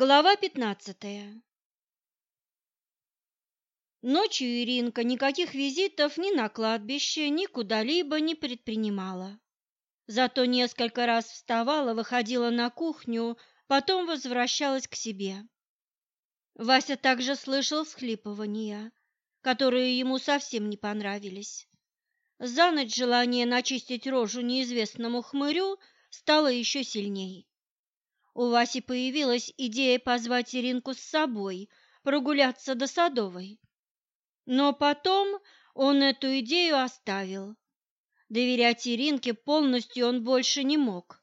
Глава пятнадцатая Ночью Иринка никаких визитов ни на кладбище, ни куда-либо не предпринимала. Зато несколько раз вставала, выходила на кухню, потом возвращалась к себе. Вася также слышал всхлипывания, которые ему совсем не понравились. За ночь желание начистить рожу неизвестному хмырю стало еще сильней. У Васи появилась идея позвать Иринку с собой, прогуляться до Садовой. Но потом он эту идею оставил. Доверять Иринке полностью он больше не мог.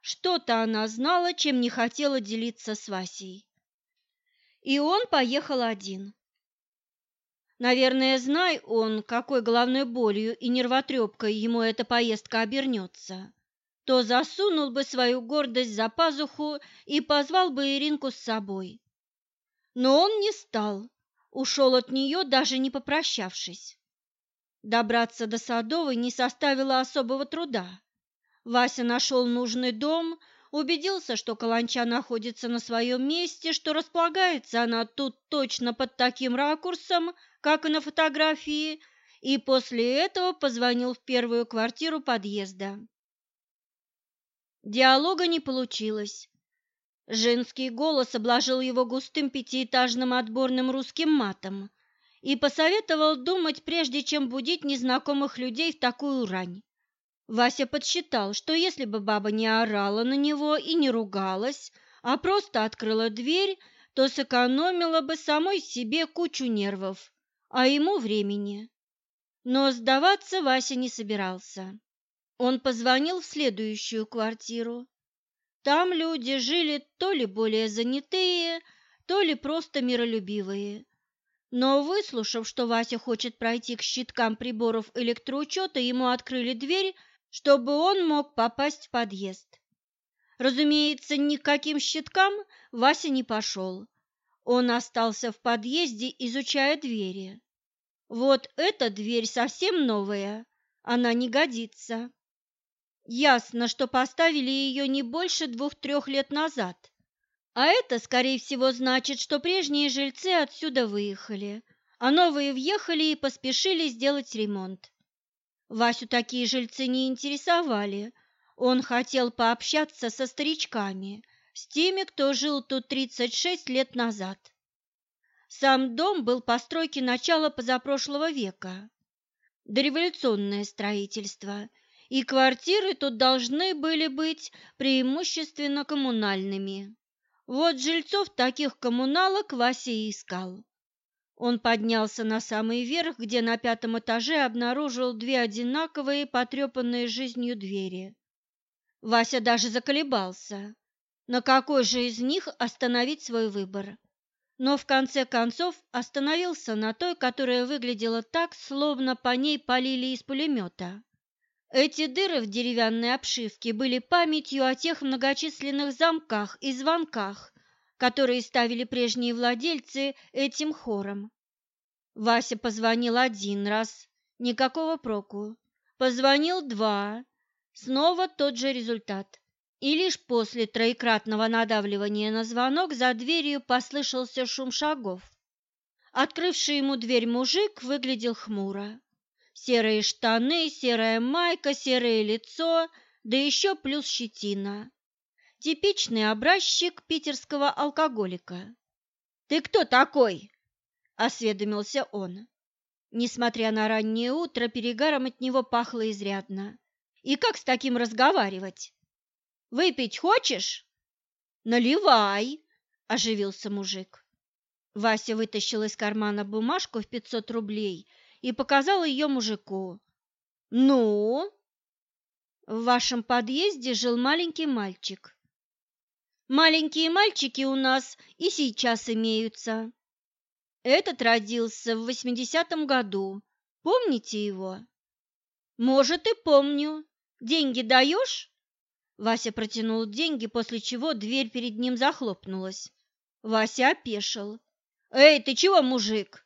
Что-то она знала, чем не хотела делиться с Васей. И он поехал один. Наверное, знай он, какой головной болью и нервотрепкой ему эта поездка обернется, то засунул бы свою гордость за пазуху и позвал бы Иринку с собой. Но он не стал, ушел от нее, даже не попрощавшись. Добраться до Садовой не составило особого труда. Вася нашел нужный дом, убедился, что каланча находится на своем месте, что располагается она тут точно под таким ракурсом, как и на фотографии, и после этого позвонил в первую квартиру подъезда. Диалога не получилось. Женский голос обложил его густым пятиэтажным отборным русским матом и посоветовал думать, прежде чем будить незнакомых людей в такую рань. Вася подсчитал, что если бы баба не орала на него и не ругалась, а просто открыла дверь, то сэкономила бы самой себе кучу нервов а ему времени. Но сдаваться Вася не собирался. Он позвонил в следующую квартиру. Там люди жили то ли более занятые, то ли просто миролюбивые. Но выслушав, что Вася хочет пройти к щиткам приборов электроучета, ему открыли дверь, чтобы он мог попасть в подъезд. Разумеется, ни к каким щиткам Вася не пошел. Он остался в подъезде, изучая двери. Вот эта дверь совсем новая, она не годится. Ясно, что поставили ее не больше двух-трех лет назад. А это, скорее всего, значит, что прежние жильцы отсюда выехали, а новые въехали и поспешили сделать ремонт. Васю такие жильцы не интересовали. Он хотел пообщаться со старичками – с теми, кто жил тут 36 лет назад. Сам дом был постройки начала позапрошлого века, дореволюционное строительство, и квартиры тут должны были быть преимущественно коммунальными. Вот жильцов таких коммуналок Вася и искал. Он поднялся на самый верх, где на пятом этаже обнаружил две одинаковые, потрепанные жизнью двери. Вася даже заколебался на какой же из них остановить свой выбор. Но в конце концов остановился на той, которая выглядела так, словно по ней полили из пулемета. Эти дыры в деревянной обшивке были памятью о тех многочисленных замках и звонках, которые ставили прежние владельцы этим хором. Вася позвонил один раз, никакого проку. Позвонил два, снова тот же результат. И лишь после троекратного надавливания на звонок за дверью послышался шум шагов. Открывший ему дверь мужик выглядел хмуро. Серые штаны, серая майка, серое лицо, да еще плюс щетина. Типичный образчик питерского алкоголика. «Ты кто такой?» – осведомился он. Несмотря на раннее утро, перегаром от него пахло изрядно. «И как с таким разговаривать?» Выпить хочешь? Наливай, оживился мужик. Вася вытащил из кармана бумажку в пятьсот рублей и показал ее мужику. Ну? В вашем подъезде жил маленький мальчик. Маленькие мальчики у нас и сейчас имеются. Этот родился в восьмидесятом году. Помните его? Может, и помню. Деньги даешь? Вася протянул деньги, после чего дверь перед ним захлопнулась. Вася опешил. «Эй, ты чего, мужик?»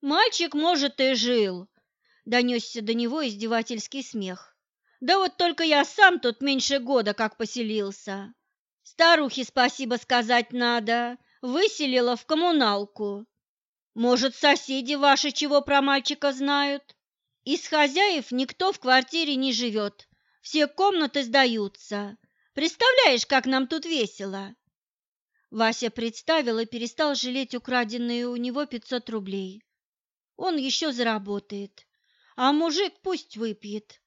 «Мальчик, может, и жил», — донесся до него издевательский смех. «Да вот только я сам тут меньше года как поселился. Старухе спасибо сказать надо, выселила в коммуналку. Может, соседи ваши чего про мальчика знают? Из хозяев никто в квартире не живет, все комнаты сдаются. Представляешь, как нам тут весело!» Вася представил и перестал жалеть украденные у него пятьсот рублей. Он еще заработает, а мужик пусть выпьет.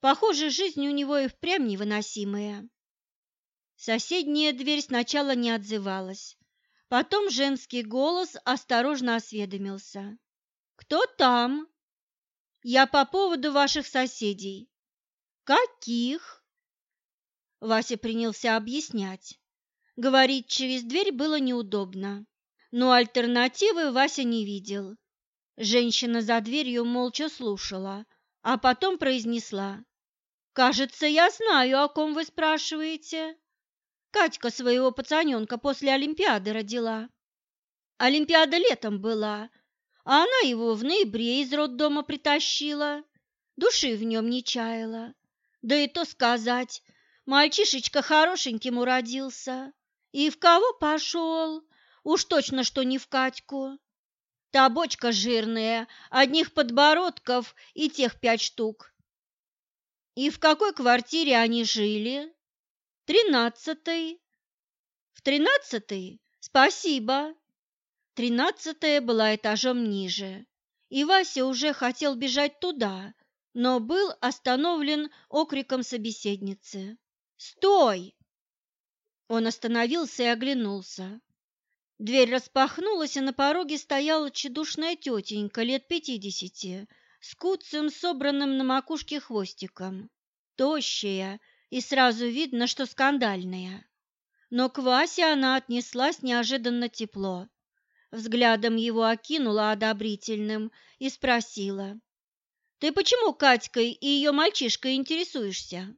Похоже, жизнь у него и впрямь невыносимая. Соседняя дверь сначала не отзывалась. Потом женский голос осторожно осведомился. «Кто там?» «Я по поводу ваших соседей». «Каких?» Вася принялся объяснять. Говорить через дверь было неудобно, но альтернативы Вася не видел. Женщина за дверью молча слушала, а потом произнесла. «Кажется, я знаю, о ком вы спрашиваете. Катька своего пацаненка после Олимпиады родила. Олимпиада летом была, а она его в ноябре из роддома притащила. Души в нем не чаяла. Да и то сказать, мальчишечка хорошеньким уродился. И в кого пошел? Уж точно, что не в Катьку. Та бочка жирная, одних подбородков и тех пять штук. И в какой квартире они жили? Тринадцатой. В тринадцатой? Спасибо. Тринадцатая была этажом ниже, и Вася уже хотел бежать туда, но был остановлен окриком собеседницы. «Стой!» Он остановился и оглянулся. Дверь распахнулась, и на пороге стояла тщедушная тетенька лет пятидесяти, с куцем, собранным на макушке хвостиком, тощая, и сразу видно, что скандальная. Но к Васе она отнеслась неожиданно тепло. Взглядом его окинула одобрительным и спросила. «Ты почему Катькой и ее мальчишкой интересуешься?»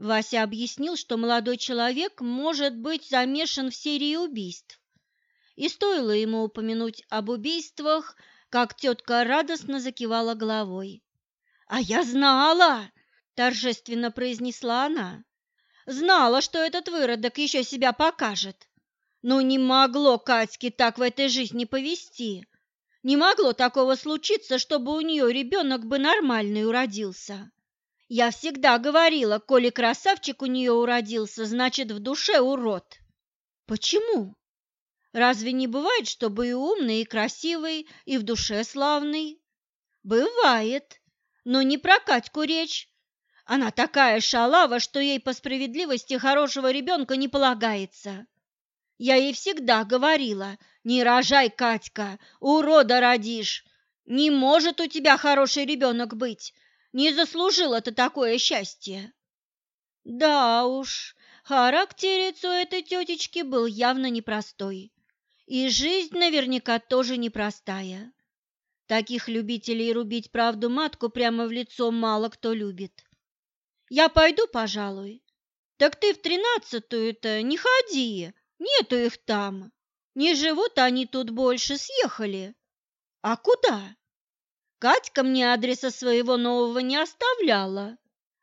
Вася объяснил, что молодой человек может быть замешан в серии убийств. И стоило ему упомянуть об убийствах, как тетка радостно закивала головой. «А я знала!» – торжественно произнесла она. «Знала, что этот выродок еще себя покажет. Но не могло Катьке так в этой жизни повести. Не могло такого случиться, чтобы у нее ребенок бы нормальный уродился. Я всегда говорила, коли красавчик у нее уродился, значит, в душе урод. Почему? Разве не бывает, чтобы и умный, и красивый, и в душе славный? Бывает, но не про Катьку речь. Она такая шалава, что ей по справедливости хорошего ребенка не полагается. Я ей всегда говорила, не рожай, Катька, урода родишь. Не может у тебя хороший ребенок быть, не заслужила ты такое счастье. Да уж, характерец у этой тетечки был явно непростой. И жизнь наверняка тоже непростая. Таких любителей рубить правду матку прямо в лицо мало кто любит. Я пойду, пожалуй. Так ты в тринадцатую-то не ходи, нету их там. Не живут они тут больше, съехали. А куда? Катька мне адреса своего нового не оставляла,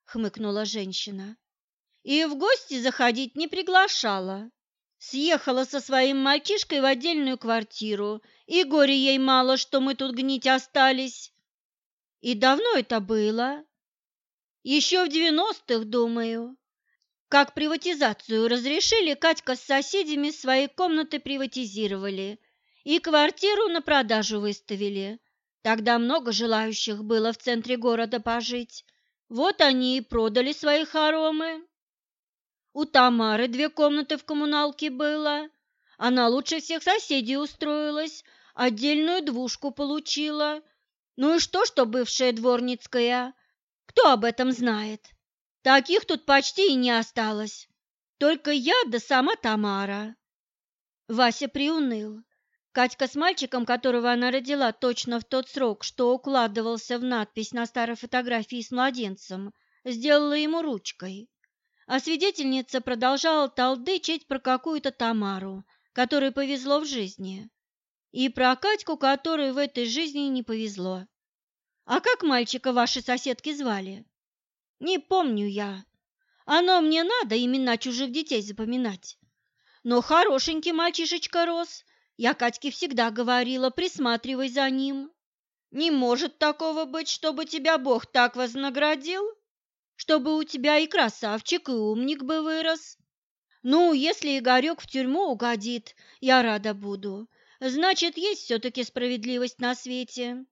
хмыкнула женщина. И в гости заходить не приглашала. Съехала со своим мальчишкой в отдельную квартиру, и горе ей мало, что мы тут гнить остались. И давно это было? Еще в девяностых, думаю. Как приватизацию разрешили, Катька с соседями свои комнаты приватизировали и квартиру на продажу выставили. Тогда много желающих было в центре города пожить. Вот они и продали свои хоромы. У Тамары две комнаты в коммуналке было. Она лучше всех соседей устроилась, отдельную двушку получила. Ну и что, что бывшая дворницкая? Кто об этом знает? Таких тут почти и не осталось. Только я да сама Тамара. Вася приуныл. Катька с мальчиком, которого она родила точно в тот срок, что укладывался в надпись на старой фотографии с младенцем, сделала ему ручкой. А свидетельница продолжала толдычить про какую-то Тамару, которой повезло в жизни, и про Катьку, которой в этой жизни не повезло. А как мальчика ваши соседки звали? Не помню я. Оно мне надо имена чужих детей запоминать. Но хорошенький мальчишечка рос. Я Катьке всегда говорила, присматривай за ним. Не может такого быть, чтобы тебя Бог так вознаградил, чтобы у тебя и красавчик, и умник бы вырос. Ну, если Игорек в тюрьму угодит, я рада буду. Значит, есть все-таки справедливость на свете.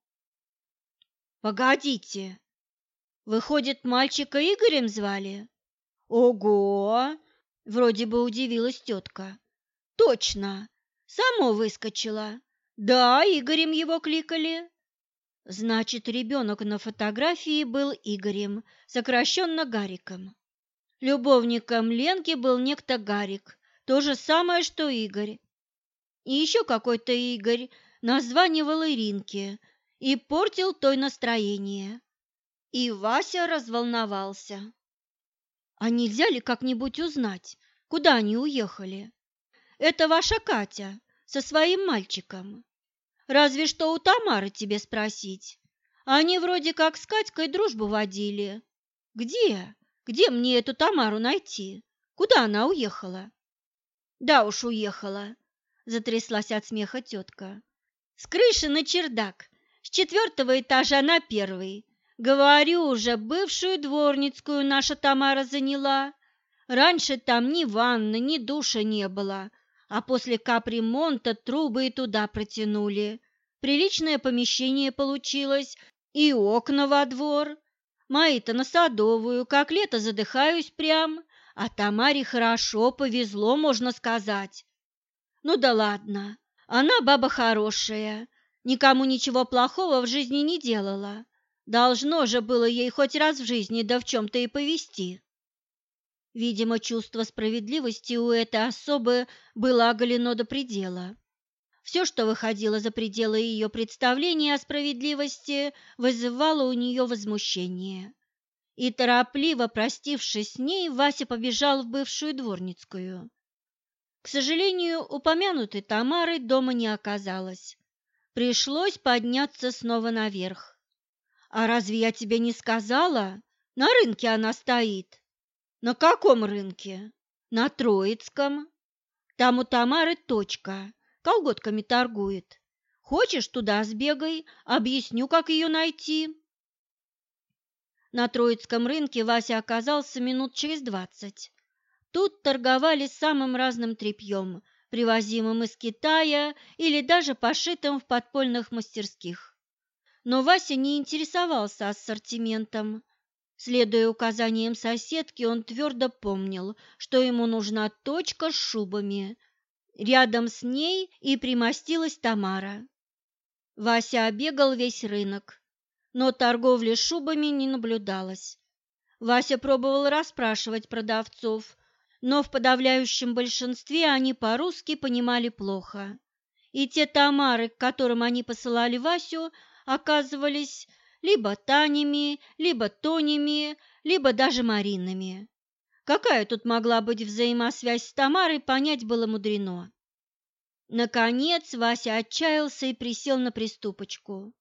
Погодите, выходит, мальчика Игорем звали? Ого! Вроде бы удивилась тетка. Точно, само выскочила. Да, Игорем его кликали. Значит, ребенок на фотографии был Игорем, сокращенно Гариком. Любовником Ленки был некто Гарик, то же самое, что Игорь. И еще какой-то Игорь названивал Иринке и портил той настроение. И Вася разволновался. А нельзя ли как-нибудь узнать, куда они уехали? Это ваша Катя со своим мальчиком. Разве что у Тамары тебе спросить. Они вроде как с Катькой дружбу водили. Где? Где мне эту Тамару найти? Куда она уехала? Да уж уехала, затряслась от смеха тетка. С крыши на чердак, с четвертого этажа на первый. Говорю уже, бывшую дворницкую наша Тамара заняла. Раньше там ни ванны, ни душа не было, а после капремонта трубы и туда протянули. Приличное помещение получилось, и окна во двор. Мои-то на Садовую, как лето задыхаюсь прям, а Тамаре хорошо повезло, можно сказать. Ну да ладно, она баба хорошая, никому ничего плохого в жизни не делала. Должно же было ей хоть раз в жизни да в чем-то и повести. Видимо, чувство справедливости у этой особы было оголено до предела. Все, что выходило за пределы ее представления о справедливости, вызывало у нее возмущение. И торопливо простившись с ней, Вася побежал в бывшую дворницкую. К сожалению, упомянутой Тамары дома не оказалось. Пришлось подняться снова наверх. «А разве я тебе не сказала? На рынке она стоит». «На каком рынке?» «На Троицком. Там у Тамары точка колготками торгует. Хочешь, туда сбегай, объясню, как ее найти. На Троицком рынке Вася оказался минут через двадцать. Тут торговали самым разным тряпьем, привозимым из Китая или даже пошитым в подпольных мастерских. Но Вася не интересовался ассортиментом. Следуя указаниям соседки, он твердо помнил, что ему нужна точка с шубами, Рядом с ней и примостилась Тамара. Вася обегал весь рынок, но торговли шубами не наблюдалось. Вася пробовал расспрашивать продавцов, но в подавляющем большинстве они по-русски понимали плохо. И те Тамары, к которым они посылали Васю, оказывались либо Танями, либо Тонями, либо даже Маринами. Какая тут могла быть взаимосвязь с Тамарой, понять было мудрено. Наконец Вася отчаялся и присел на приступочку.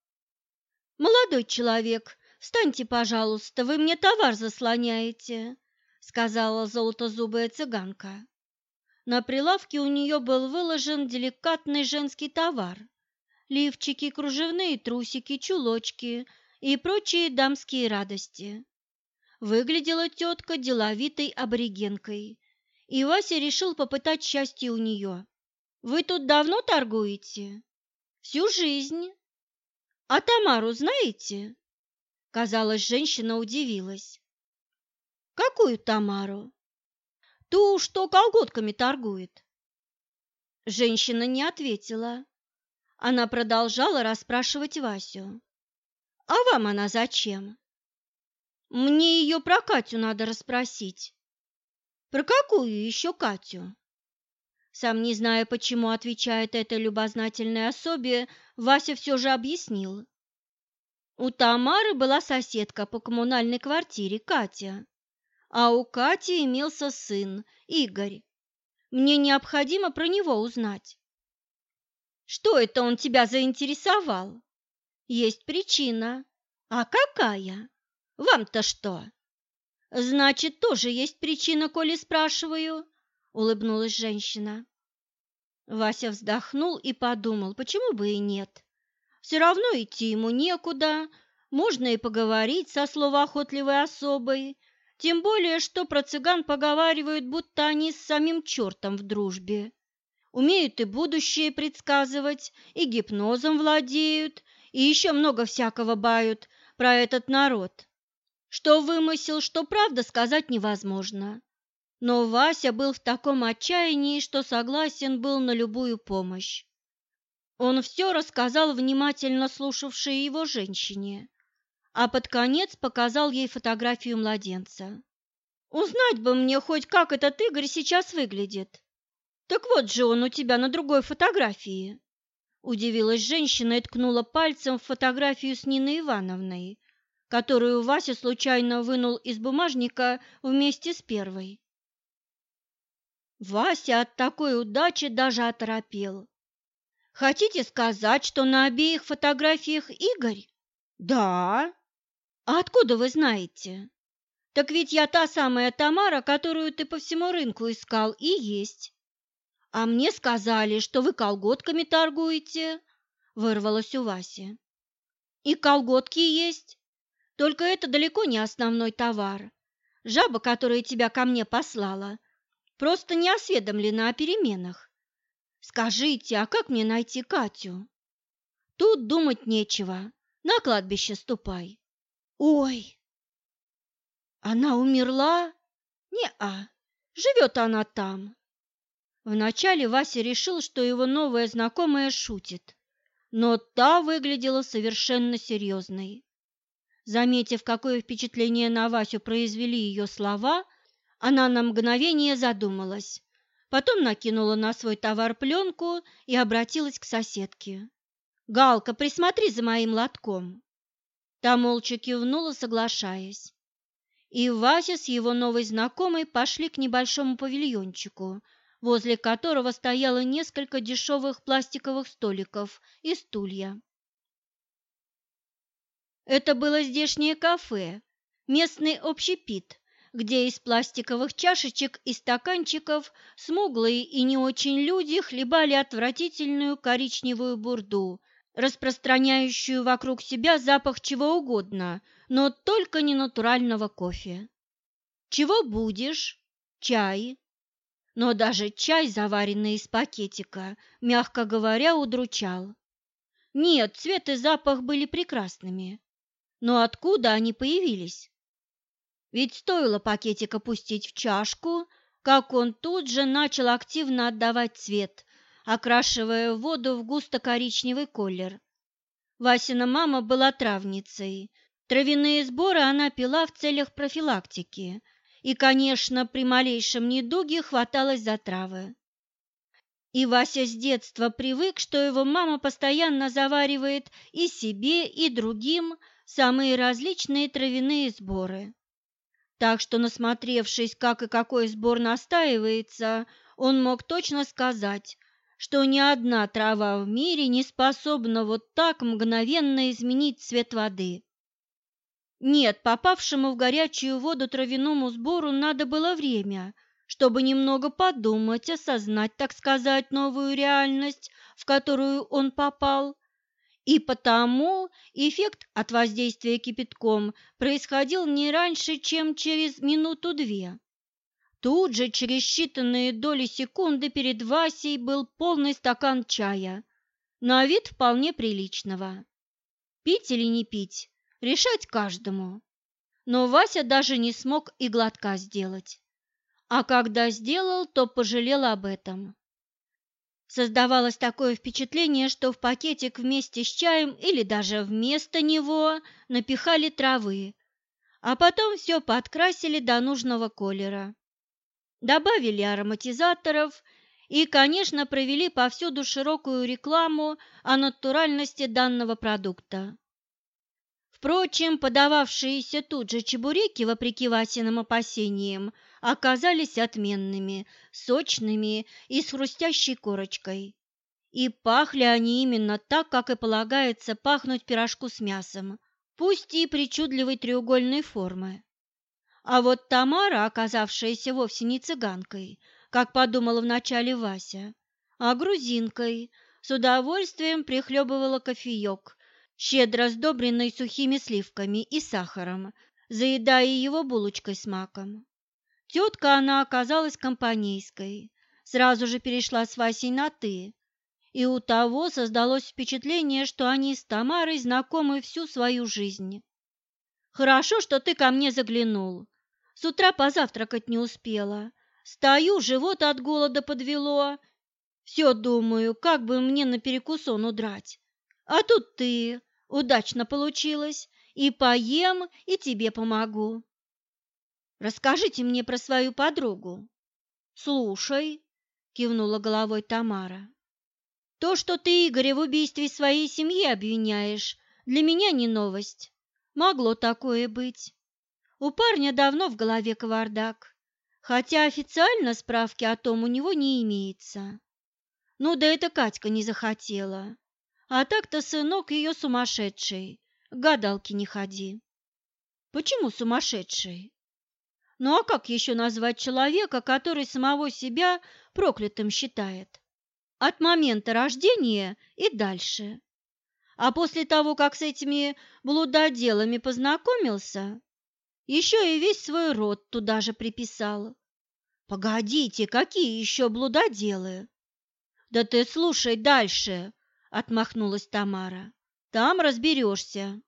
«Молодой человек, встаньте, пожалуйста, вы мне товар заслоняете», — сказала золотозубая цыганка. На прилавке у нее был выложен деликатный женский товар – лифчики, кружевные трусики, чулочки и прочие дамские радости. Выглядела тетка деловитой аборигенкой, и Вася решил попытать счастье у нее. «Вы тут давно торгуете?» «Всю жизнь». «А Тамару знаете?» Казалось, женщина удивилась. «Какую Тамару?» «Ту, что колготками торгует». Женщина не ответила. Она продолжала расспрашивать Васю. «А вам она зачем?» Мне ее про Катю надо расспросить. Про какую еще Катю? Сам не зная, почему отвечает этой любознательной особе, Вася все же объяснил. У Тамары была соседка по коммунальной квартире Катя, а у Кати имелся сын Игорь. Мне необходимо про него узнать. Что это он тебя заинтересовал? Есть причина. А какая? Вам-то что? Значит, тоже есть причина, коли спрашиваю, улыбнулась женщина. Вася вздохнул и подумал, почему бы и нет. Все равно идти ему некуда, можно и поговорить со словоохотливой особой, тем более, что про цыган поговаривают, будто они с самим чертом в дружбе. Умеют и будущее предсказывать, и гипнозом владеют, и еще много всякого бают про этот народ. Что вымысел, что правда, сказать невозможно. Но Вася был в таком отчаянии, что согласен был на любую помощь. Он все рассказал внимательно слушавшей его женщине, а под конец показал ей фотографию младенца. «Узнать бы мне хоть, как этот Игорь сейчас выглядит. Так вот же он у тебя на другой фотографии». Удивилась женщина и ткнула пальцем в фотографию с Ниной Ивановной, которую Вася случайно вынул из бумажника вместе с первой. Вася от такой удачи даже оторопел. Хотите сказать, что на обеих фотографиях Игорь? Да. А откуда вы знаете? Так ведь я та самая Тамара, которую ты по всему рынку искал, и есть. А мне сказали, что вы колготками торгуете, вырвалось у Васи. И колготки есть. Только это далеко не основной товар. Жаба, которая тебя ко мне послала, Просто не осведомлена о переменах. Скажите, а как мне найти Катю? Тут думать нечего. На кладбище ступай. Ой! Она умерла? Не-а, живет она там. Вначале Вася решил, что его новая знакомая шутит, но та выглядела совершенно серьезной. Заметив, какое впечатление на Васю произвели ее слова, она на мгновение задумалась, потом накинула на свой товар пленку и обратилась к соседке. «Галка, присмотри за моим лотком». Та молча кивнула, соглашаясь. И Вася с его новой знакомой пошли к небольшому павильончику, возле которого стояло несколько дешевых пластиковых столиков и стулья. Это было здешнее кафе, местный общепит, где из пластиковых чашечек и стаканчиков смуглые и не очень люди хлебали отвратительную коричневую бурду, распространяющую вокруг себя запах чего угодно, но только не натурального кофе. «Чего будешь? Чай?» Но даже чай, заваренный из пакетика, мягко говоря, удручал. Нет, цвет и запах были прекрасными. Но откуда они появились? Ведь стоило пакетик опустить в чашку, как он тут же начал активно отдавать цвет, окрашивая воду в густо-коричневый колер. Васина мама была травницей. Травяные сборы она пила в целях профилактики и, конечно, при малейшем недуге хваталась за травы. И Вася с детства привык, что его мама постоянно заваривает и себе, и другим самые различные травяные сборы. Так что, насмотревшись, как и какой сбор настаивается, он мог точно сказать, что ни одна трава в мире не способна вот так мгновенно изменить цвет воды. Нет, попавшему в горячую воду травяному сбору надо было время, чтобы немного подумать, осознать, так сказать, новую реальность, в которую он попал, и потому эффект от воздействия кипятком происходил не раньше, чем через минуту-две. Тут же, через считанные доли секунды, перед Васей был полный стакан чая, на вид вполне приличного. Пить или не пить, решать каждому. Но Вася даже не смог и глотка сделать. А когда сделал, то пожалел об этом. Создавалось такое впечатление, что в пакетик вместе с чаем или даже вместо него напихали травы, а потом все подкрасили до нужного колера. Добавили ароматизаторов и, конечно, провели повсюду широкую рекламу о натуральности данного продукта. Впрочем, подававшиеся тут же чебуреки, вопреки Васиным опасениям, оказались отменными, сочными и с хрустящей корочкой. И пахли они именно так, как и полагается пахнуть пирожку с мясом, пусть и причудливой треугольной формы. А вот Тамара, оказавшаяся вовсе не цыганкой, как подумала вначале Вася, а грузинкой, с удовольствием прихлебывала кофеек, щедро сдобренный сухими сливками и сахаром, заедая его булочкой с маком. Тетка она оказалась компанейской, сразу же перешла с Васей на «ты», и у того создалось впечатление, что они с Тамарой знакомы всю свою жизнь. «Хорошо, что ты ко мне заглянул. С утра позавтракать не успела. Стою, живот от голода подвело. Все думаю, как бы мне на перекусон удрать. А тут ты. Удачно получилось. И поем, и тебе помогу. Расскажите мне про свою подругу. Слушай, кивнула головой Тамара. То, что ты Игоря в убийстве своей семьи обвиняешь, для меня не новость. Могло такое быть. У парня давно в голове кавардак, хотя официально справки о том у него не имеется. Ну да это Катька не захотела. А так-то сынок ее сумасшедший, к гадалке не ходи. Почему сумасшедший? Ну а как еще назвать человека, который самого себя проклятым считает? От момента рождения и дальше. А после того, как с этими блудоделами познакомился, еще и весь свой род туда же приписал. Погодите, какие еще блудоделы? Да ты слушай дальше, отмахнулась Тамара. Там разберешься.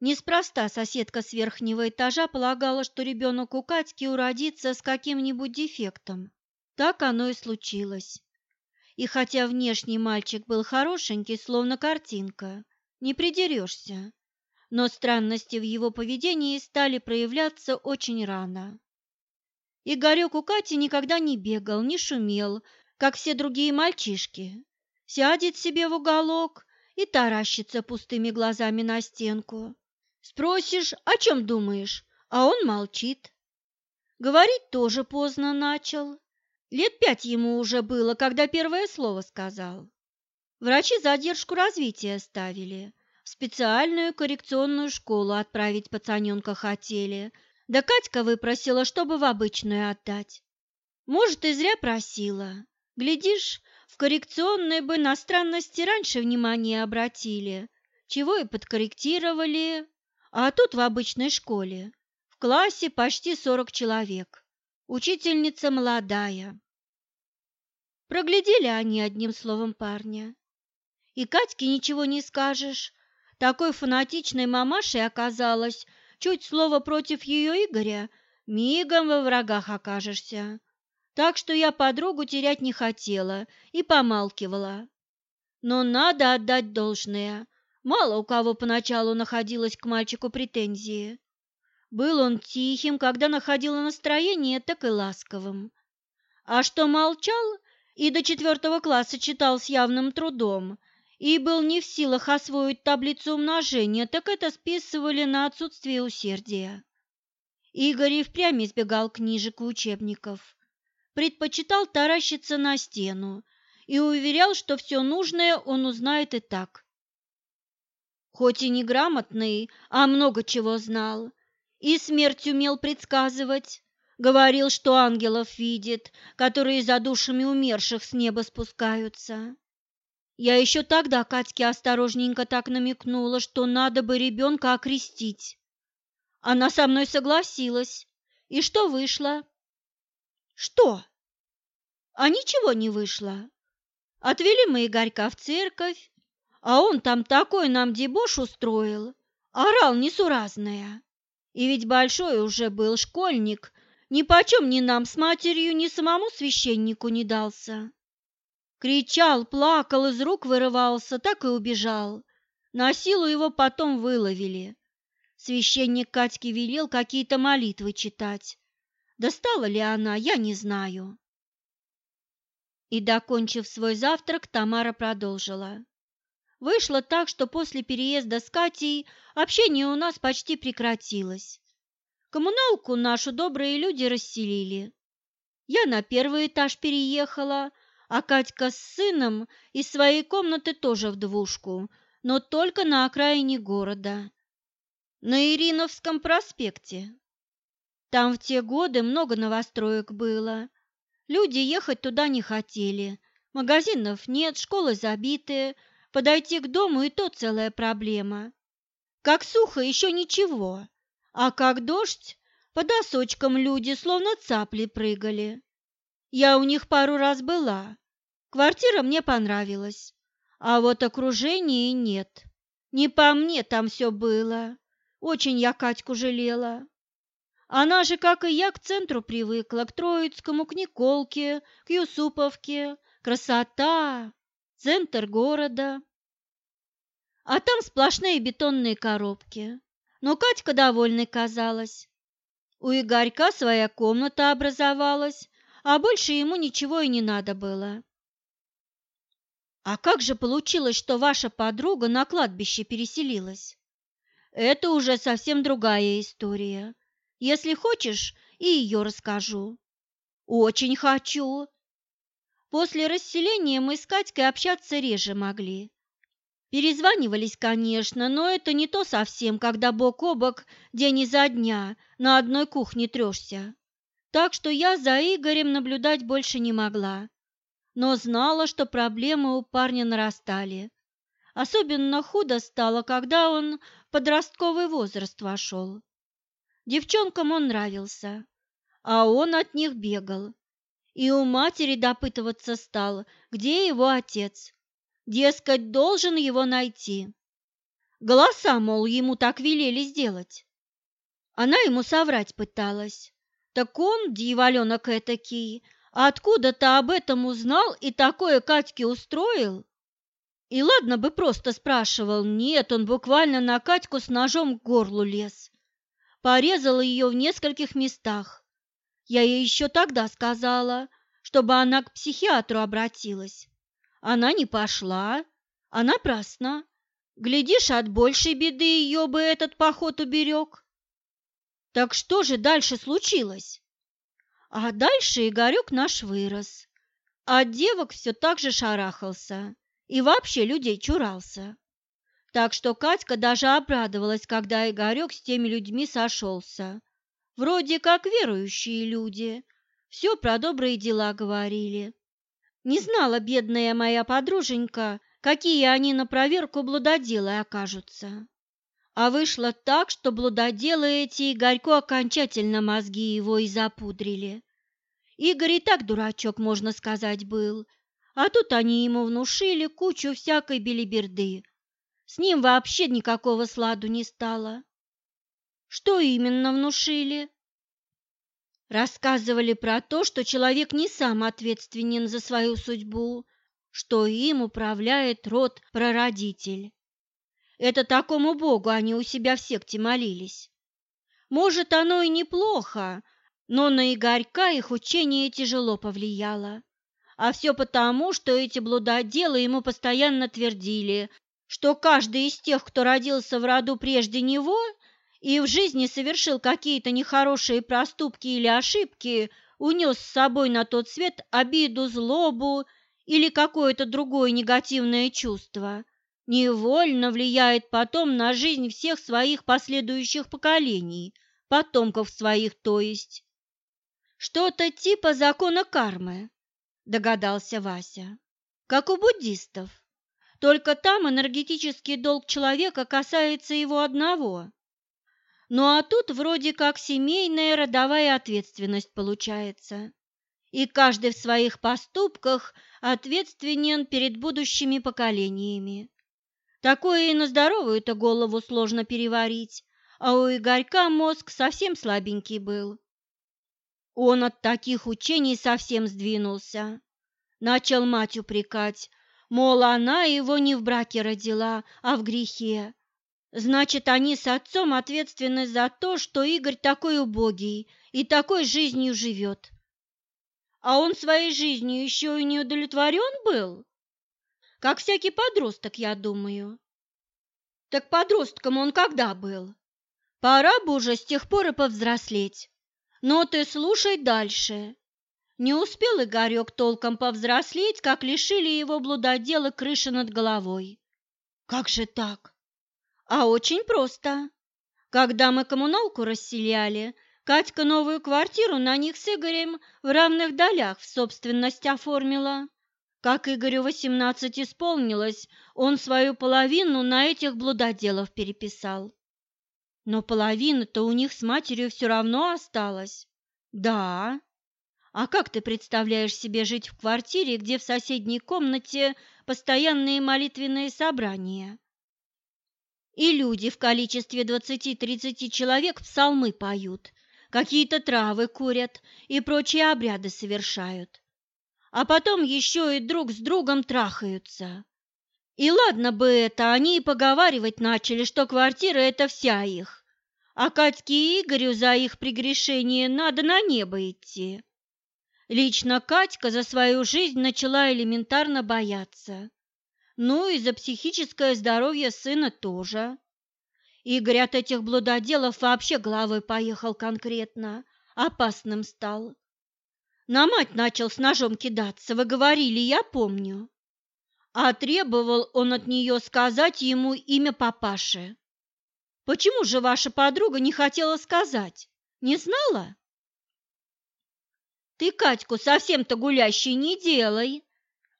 Неспроста соседка с верхнего этажа полагала, что ребенок у Катьки уродится с каким-нибудь дефектом. Так оно и случилось. И хотя внешний мальчик был хорошенький, словно картинка, не придерешься но странности в его поведении стали проявляться очень рано. Игорек у Кати никогда не бегал, не шумел, как все другие мальчишки. Сядет себе в уголок и таращится пустыми глазами на стенку. Спросишь, о чем думаешь, а он молчит. Говорить тоже поздно начал. Лет пять ему уже было, когда первое слово сказал. Врачи задержку развития ставили – в специальную коррекционную школу отправить пацаненка хотели, да Катька выпросила, чтобы в обычную отдать. Может, и зря просила. Глядишь, в коррекционной бы на странности раньше внимание обратили, чего и подкорректировали, а тут в обычной школе. В классе почти сорок человек. Учительница молодая. Проглядели они одним словом парня. И Катьке ничего не скажешь, такой фанатичной мамашей оказалась, чуть слово против ее Игоря, мигом во врагах окажешься. Так что я подругу терять не хотела и помалкивала. Но надо отдать должное. Мало у кого поначалу находилось к мальчику претензии. Был он тихим, когда находила настроение, так и ласковым. А что молчал и до четвертого класса читал с явным трудом, и был не в силах освоить таблицу умножения, так это списывали на отсутствие усердия. Игорь и впрямь избегал книжек и учебников, предпочитал таращиться на стену и уверял, что все нужное он узнает и так. Хоть и неграмотный, а много чего знал, и смерть умел предсказывать, говорил, что ангелов видит, которые за душами умерших с неба спускаются. Я еще тогда Катьке осторожненько так намекнула, что надо бы ребенка окрестить. Она со мной согласилась. И что вышло? Что? А ничего не вышло. Отвели мы Игорька в церковь, а он там такой нам дебош устроил, орал несуразное. И ведь большой уже был школьник, ни почем ни нам с матерью, ни самому священнику не дался. Кричал, плакал, из рук вырывался, так и убежал. На силу его потом выловили. Священник Катьке велел какие-то молитвы читать. Достала ли она, я не знаю. И, докончив свой завтрак, Тамара продолжила. Вышло так, что после переезда с Катей общение у нас почти прекратилось. Коммуналку нашу добрые люди расселили. Я на первый этаж переехала, а Катька с сыном из своей комнаты тоже в двушку, но только на окраине города, на Ириновском проспекте. Там в те годы много новостроек было. Люди ехать туда не хотели. Магазинов нет, школы забиты. Подойти к дому и то целая проблема. Как сухо еще ничего, а как дождь, по досочкам люди словно цапли прыгали. Я у них пару раз была. Квартира мне понравилась, а вот окружения нет. Не по мне там все было. Очень я Катьку жалела. Она же, как и я, к центру привыкла, к Троицкому, к Николке, к Юсуповке. Красота! Центр города. А там сплошные бетонные коробки. Но Катька довольной казалась. У Игорька своя комната образовалась, а больше ему ничего и не надо было. А как же получилось, что ваша подруга на кладбище переселилась? Это уже совсем другая история. Если хочешь, и ее расскажу. Очень хочу. После расселения мы с Катькой общаться реже могли. Перезванивались, конечно, но это не то совсем, когда бок о бок день изо дня на одной кухне трешься. Так что я за Игорем наблюдать больше не могла, но знала, что проблемы у парня нарастали. Особенно худо стало, когда он в подростковый возраст вошел. Девчонкам он нравился, а он от них бегал. И у матери допытываться стал, где его отец. Дескать, должен его найти. Голоса, мол, ему так велели сделать. Она ему соврать пыталась. Так он, дьяволенок этакий, откуда-то об этом узнал и такое Катьке устроил? И ладно бы просто спрашивал, нет, он буквально на Катьку с ножом к горлу лез. Порезал ее в нескольких местах. Я ей еще тогда сказала, чтобы она к психиатру обратилась. Она не пошла, а напрасно. Глядишь, от большей беды ее бы этот поход уберег. Так что же дальше случилось? А дальше Игорек наш вырос. А девок все так же шарахался и вообще людей чурался. Так что Катька даже обрадовалась, когда Игорек с теми людьми сошелся. Вроде как верующие люди, все про добрые дела говорили. Не знала бедная моя подруженька, какие они на проверку блудоделы окажутся. А вышло так, что блудоделы эти Игорьку окончательно мозги его и запудрили. Игорь и так дурачок, можно сказать, был, а тут они ему внушили кучу всякой белиберды. С ним вообще никакого сладу не стало. Что именно внушили? Рассказывали про то, что человек не сам ответственен за свою судьбу, что им управляет род-прародитель. Это такому богу они у себя в секте молились. Может, оно и неплохо, но на Игорька их учение тяжело повлияло. А все потому, что эти блудоделы ему постоянно твердили, что каждый из тех, кто родился в роду прежде него и в жизни совершил какие-то нехорошие проступки или ошибки, унес с собой на тот свет обиду, злобу или какое-то другое негативное чувство, невольно влияет потом на жизнь всех своих последующих поколений, потомков своих, то есть. Что-то типа закона кармы догадался Вася. Как у буддистов. Только там энергетический долг человека касается его одного. Ну а тут вроде как семейная родовая ответственность получается. И каждый в своих поступках ответственен перед будущими поколениями. Такое и на здоровую-то голову сложно переварить, а у Игорька мозг совсем слабенький был. Он от таких учений совсем сдвинулся. Начал мать упрекать, мол, она его не в браке родила, а в грехе. Значит, они с отцом ответственны за то, что Игорь такой убогий и такой жизнью живет. А он своей жизнью еще и не удовлетворен был? Как всякий подросток, я думаю. Так подростком он когда был? Пора бы уже с тех пор и повзрослеть. Но ты слушай дальше. Не успел Игорек толком повзрослеть, как лишили его блудодела крыши над головой. Как же так? А очень просто. Когда мы коммуналку расселяли, Катька новую квартиру на них с Игорем в равных долях в собственность оформила. Как Игорю восемнадцать исполнилось, он свою половину на этих блудоделов переписал. Но половина-то у них с матерью все равно осталась. Да. А как ты представляешь себе жить в квартире, где в соседней комнате постоянные молитвенные собрания? И люди в количестве двадцати-тридцати человек псалмы поют, какие-то травы курят и прочие обряды совершают. А потом еще и друг с другом трахаются. И ладно бы это, они и поговаривать начали, что квартира – это вся их. А Катьке и Игорю за их прегрешение надо на небо идти. Лично Катька за свою жизнь начала элементарно бояться. Ну и за психическое здоровье сына тоже. Игорь от этих блудоделов вообще головой поехал конкретно, опасным стал. На мать начал с ножом кидаться, вы говорили, я помню. А требовал он от нее сказать ему имя папаши. Почему же ваша подруга не хотела сказать? Не знала? Ты Катьку совсем-то гулящей не делай,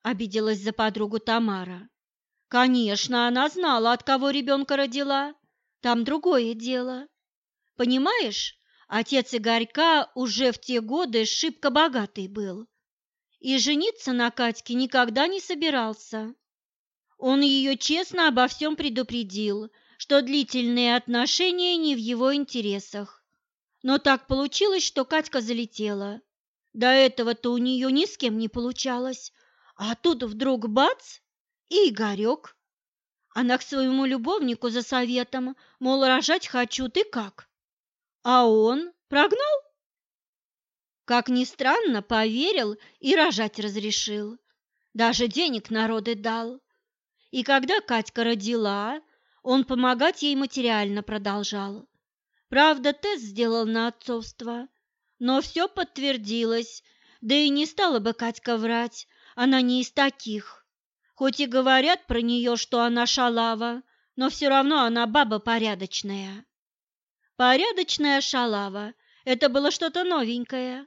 обиделась за подругу Тамара. Конечно, она знала, от кого ребенка родила. Там другое дело. Понимаешь, отец Игорька уже в те годы шибко богатый был. И жениться на Катьке никогда не собирался. Он ее честно обо всем предупредил, что длительные отношения не в его интересах. Но так получилось, что Катька залетела. До этого-то у нее ни с кем не получалось. А тут вдруг бац и Игорек. Она к своему любовнику за советом, мол, рожать хочу, ты как? А он прогнал? Как ни странно, поверил и рожать разрешил. Даже денег народы дал. И когда Катька родила, он помогать ей материально продолжал. Правда, тест сделал на отцовство, но все подтвердилось, да и не стала бы Катька врать, она не из таких. Хоть и говорят про нее, что она шалава, но все равно она баба порядочная. Порядочная шалава – это было что-то новенькое.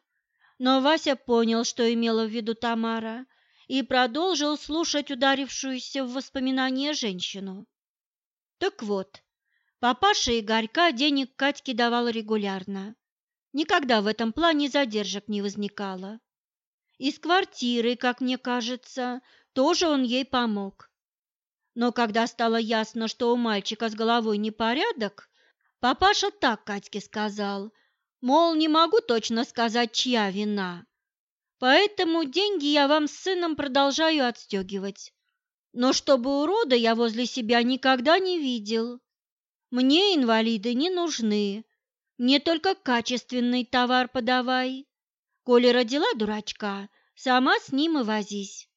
Но Вася понял, что имела в виду Тамара, и продолжил слушать ударившуюся в воспоминания женщину. Так вот, папаша Игорька денег Катьке давал регулярно. Никогда в этом плане задержек не возникало. Из квартиры, как мне кажется, тоже он ей помог. Но когда стало ясно, что у мальчика с головой непорядок, папаша так Катьке сказал, мол, не могу точно сказать, чья вина. Поэтому деньги я вам с сыном продолжаю отстегивать. Но чтобы урода я возле себя никогда не видел. Мне инвалиды не нужны. Мне только качественный товар подавай. Коли родила дурачка, сама с ним и возись.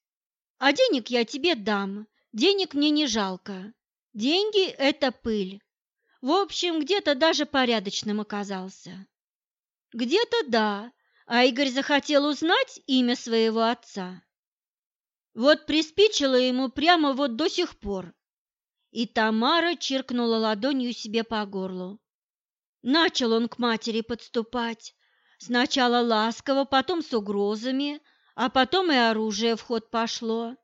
А денег я тебе дам, денег мне не жалко. Деньги – это пыль. В общем, где-то даже порядочным оказался. Где-то да, а Игорь захотел узнать имя своего отца. Вот приспичило ему прямо вот до сих пор. И Тамара чиркнула ладонью себе по горлу. Начал он к матери подступать. Сначала ласково, потом с угрозами, а потом и оружие в ход пошло.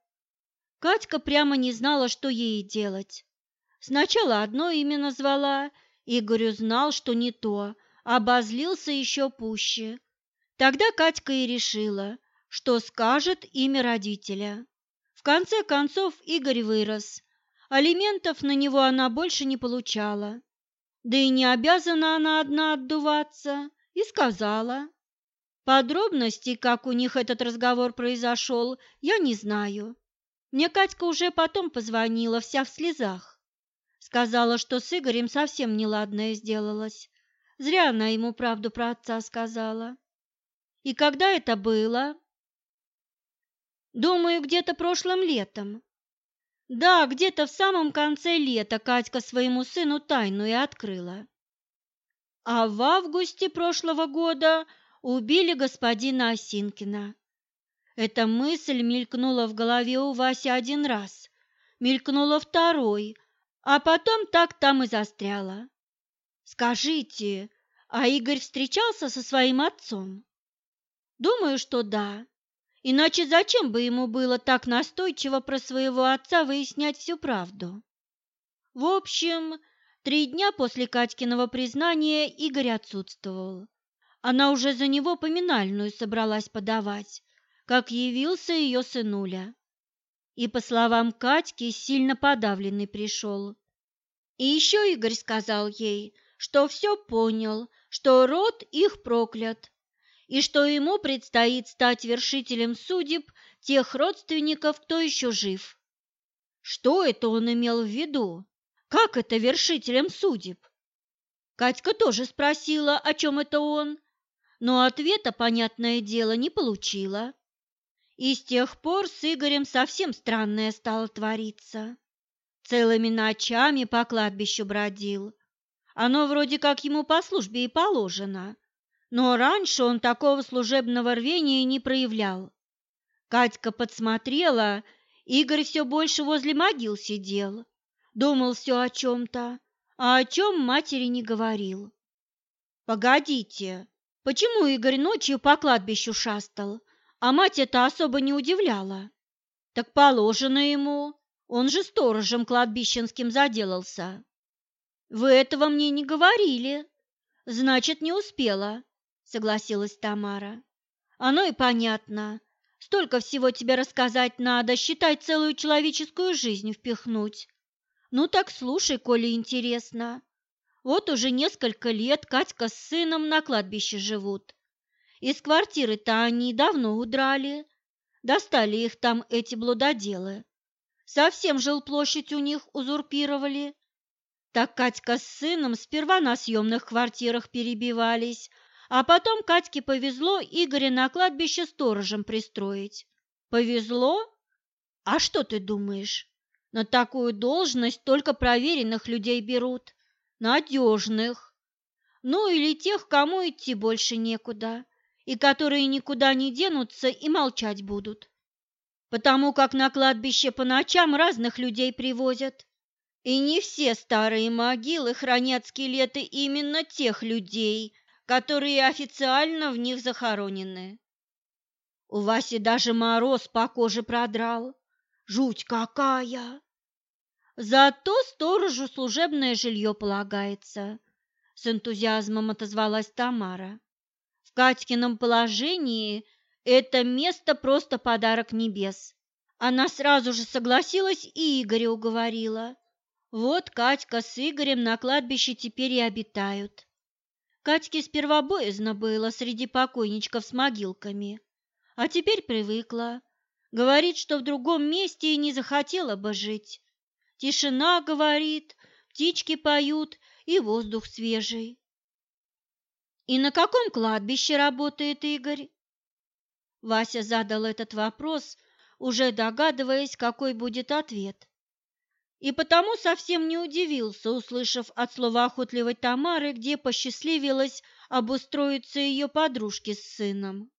Катька прямо не знала, что ей делать. Сначала одно имя назвала, Игорь узнал, что не то, обозлился еще пуще. Тогда Катька и решила, что скажет имя родителя. В конце концов Игорь вырос. Алиментов на него она больше не получала. Да и не обязана она одна отдуваться, и сказала. Подробностей, как у них этот разговор произошел, я не знаю. Мне Катька уже потом позвонила, вся в слезах. Сказала, что с Игорем совсем неладное сделалось. Зря она ему правду про отца сказала. И когда это было? Думаю, где-то прошлым летом. Да, где-то в самом конце лета Катька своему сыну тайну и открыла. А в августе прошлого года убили господина Осинкина. Эта мысль мелькнула в голове у Васи один раз, мелькнула второй, а потом так там и застряла. «Скажите, А Игорь встречался со своим отцом? Думаю, что да. Иначе зачем бы ему было так настойчиво про своего отца выяснять всю правду? В общем, три дня после Катькиного признания Игорь отсутствовал. Она уже за него поминальную собралась подавать, как явился ее сынуля. И, по словам Катьки, сильно подавленный пришел. И еще Игорь сказал ей, что все понял, что род их проклят, и что ему предстоит стать вершителем судеб тех родственников, кто еще жив. Что это он имел в виду? Как это вершителем судеб? Катька тоже спросила, о чем это он, но ответа, понятное дело, не получила. И с тех пор с Игорем совсем странное стало твориться. Целыми ночами по кладбищу бродил. Оно вроде как ему по службе и положено – но раньше он такого служебного рвения не проявлял. Катька подсмотрела, Игорь все больше возле могил сидел, думал все о чем-то, а о чем матери не говорил. «Погодите, почему Игорь ночью по кладбищу шастал, а мать это особо не удивляла?» «Так положено ему, он же сторожем кладбищенским заделался». «Вы этого мне не говорили, значит, не успела согласилась Тамара. Оно и понятно. Столько всего тебе рассказать надо, считай целую человеческую жизнь впихнуть. Ну так слушай, коли интересно. Вот уже несколько лет Катька с сыном на кладбище живут. Из квартиры-то они давно удрали. Достали их там эти блудоделы. Совсем жилплощадь у них узурпировали. Так Катька с сыном сперва на съемных квартирах перебивались, а потом Катьке повезло Игоря на кладбище сторожем пристроить. Повезло? А что ты думаешь? На такую должность только проверенных людей берут, надежных. Ну или тех, кому идти больше некуда, и которые никуда не денутся и молчать будут. Потому как на кладбище по ночам разных людей привозят. И не все старые могилы хранят скелеты именно тех людей, которые официально в них захоронены. У Васи даже мороз по коже продрал. Жуть какая! Зато сторожу служебное жилье полагается, с энтузиазмом отозвалась Тамара. В Катькином положении это место просто подарок небес. Она сразу же согласилась и Игоря уговорила. Вот Катька с Игорем на кладбище теперь и обитают. Катьке сперва боязно было среди покойничков с могилками, а теперь привыкла. Говорит, что в другом месте и не захотела бы жить. Тишина, говорит, птички поют и воздух свежий. И на каком кладбище работает Игорь? Вася задал этот вопрос, уже догадываясь, какой будет ответ и потому совсем не удивился, услышав от слова охотливой Тамары, где посчастливилось обустроиться ее подружке с сыном.